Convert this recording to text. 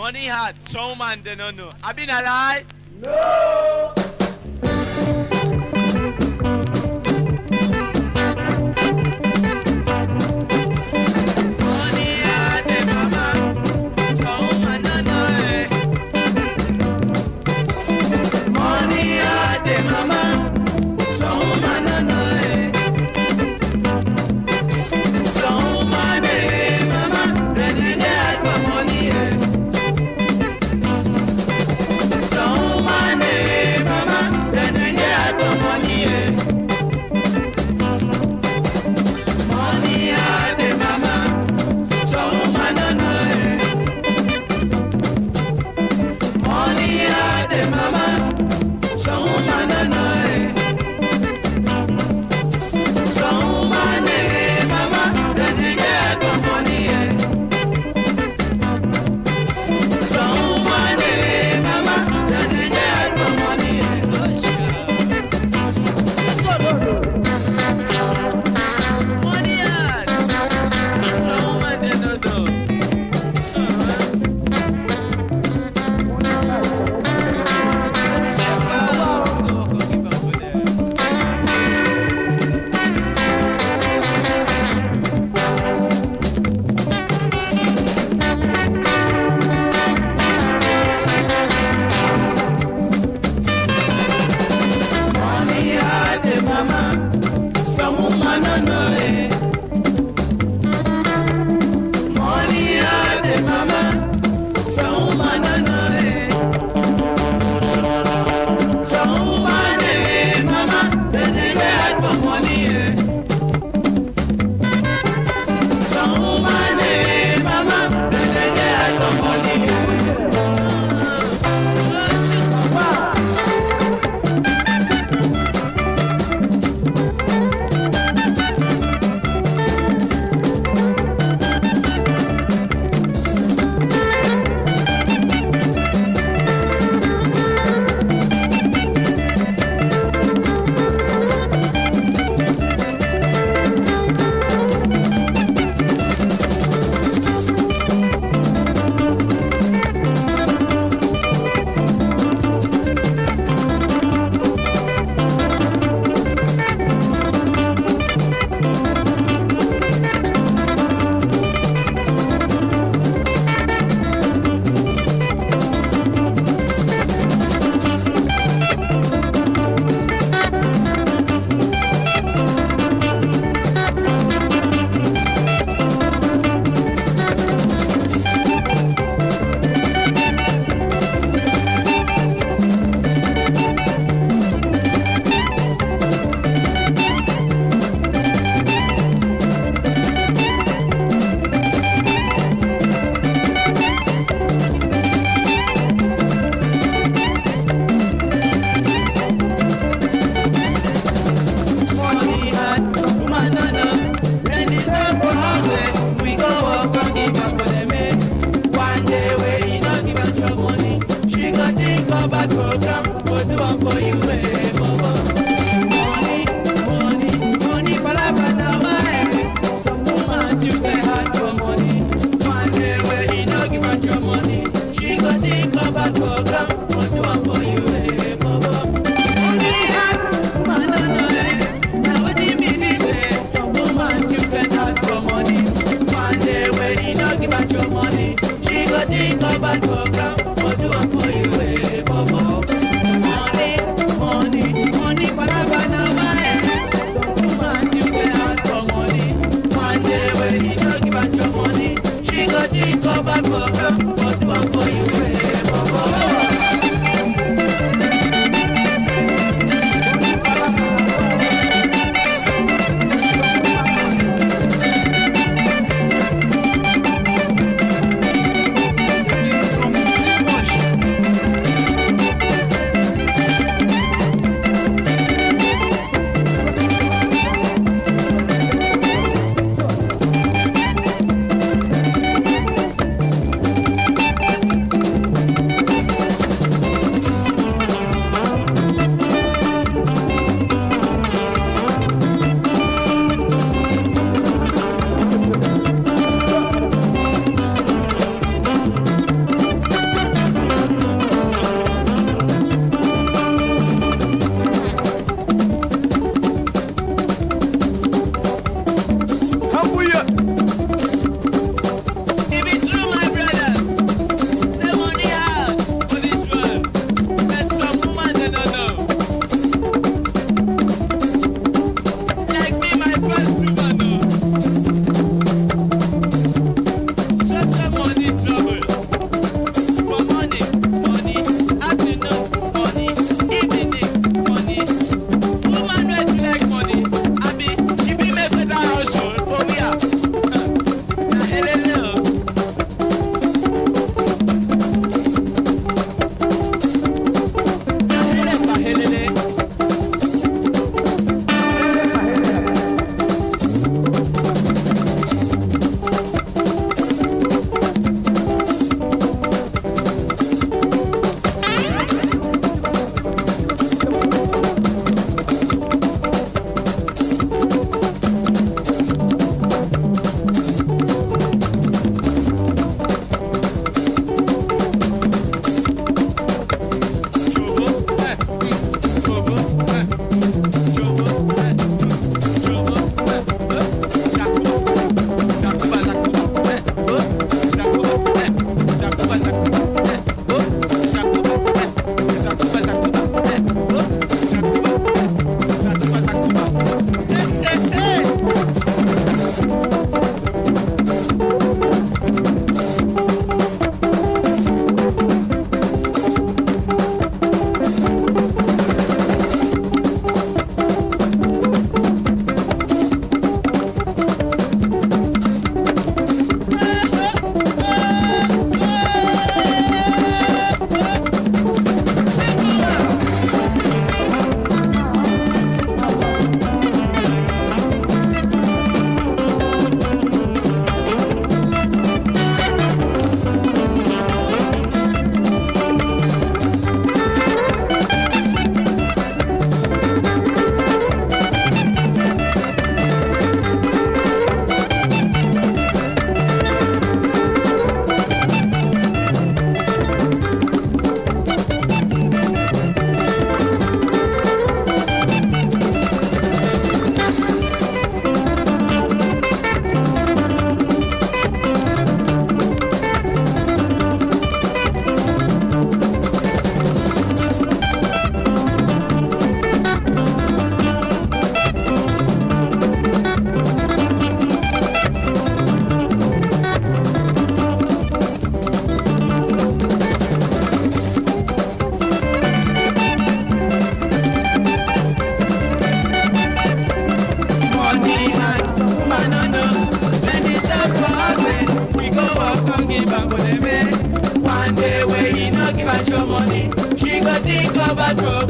Money hot, so man they don't know. I been a lie? No! global program. about your money. She got think about your